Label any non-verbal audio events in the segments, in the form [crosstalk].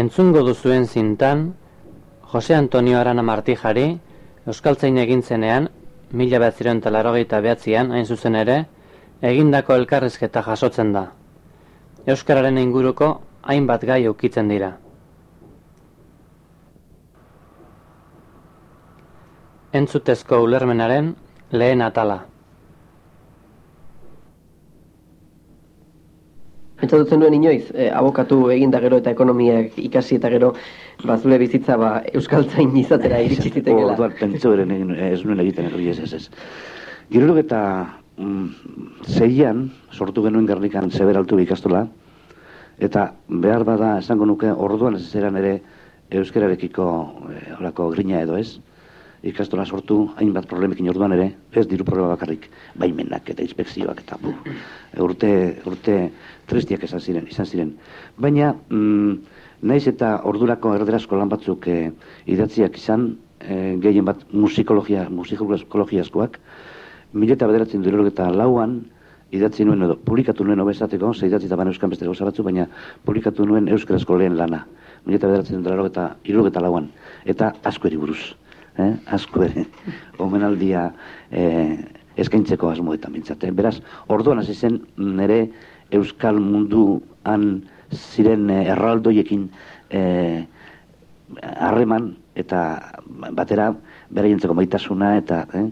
Entzungo duzuen zintan, Jose Antonio Arana Martijari, Euskaltzain egin zenean, mila behatziron talarrogeita behatzean, hain zuzen ere, egindako elkarrizketa jasotzen da. Euskararen inguruko hainbat gai ukitzen dira. Entzutezko ulermenaren lehen atala. Pentsatzen duen inoiz, eh, abokatu egin da gero eta ekonomiak ikasi eta gero bazule bizitza ba, euskaltzain izatera [laughs] iritsi zitekela. Orduan, pentsu eren egin, ez nuen egiten hori ez ez ez. Gero eta mm, zeian sortu genuen garrikan zeberaltu ikastola, eta behar bada esango nuke orduan ez zeran ere euskararekiko eh, orako grina edo ez, ikastola sortu hainbat problemekin orduan ere, ez diru problema bakarrik, baimenak eta inspekzioak eta bu, urte, urte tristiak izan ziren, izan ziren. Baina, mm, naiz eta ordurako erderazko lan batzuk e, idatziak izan, e, gehien bat musikologia, musikologia askoak, mila eta bederatzen dut eta lauan, idatzi nuen edo, publikatu nuen obezateko, ze idatzi eta baina euskan beste gauza batzu, baina publikatu nuen euskarazko lehen lana. Mila eta bederatzen dut eta eta lauan. Eta asko buruz eh? asko ere, omenaldia eh, eskaintzeko asmoetan bintzate. Beraz, orduan hasi zen nire euskal munduan ziren eh, erraldoiekin eh, harreman eta batera beraientzeko maitasuna eta eh?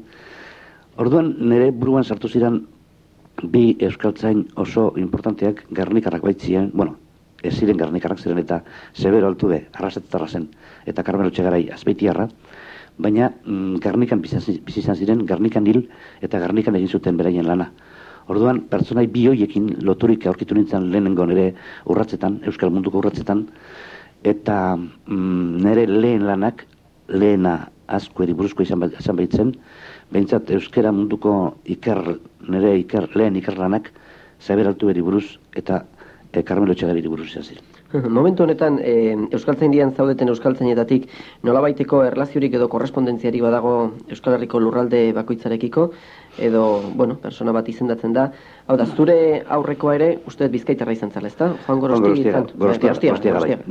orduan nire buruan sartu ziren bi euskaltzain oso importanteak garnikarrak baitzien, bueno, ez ziren garnikarrak ziren eta zebero altu be, arrasetetarra zen, eta karmelo txegarai azbeitiarra, baina mm, garnikan bizizan ziren, garnikan hil eta garnikan egin zuten beraien lana. Orduan, pertsonai bi hoiekin loturik aurkitu nintzen lehenengo nire urratzetan, Euskal Munduko urratzetan, eta mm, nire lehen lanak, lehena asko buruzko izan, ba-, izan behitzen, behintzat Euskara Munduko iker, nire iker, lehen iker lanak, zaberaltu eri buruz, eta e, Carmelo Txagari buruz ziren. [laughs] Momentu honetan, e, Euskaltzain dian zaudeten Euskaltzainetatik nolabaiteko erlaziorik edo korrespondentziari badago Euskal Herriko lurralde bakoitzarekiko, edo, bueno, persona bat izendatzen da. Hau da, zure aurrekoa ere, uste bizkaitarra izan zala, ezta? Juan Gorosti, Juan Gorosti, Gorosti, Gorosti, Gorosti, Gorosti, Gorosti,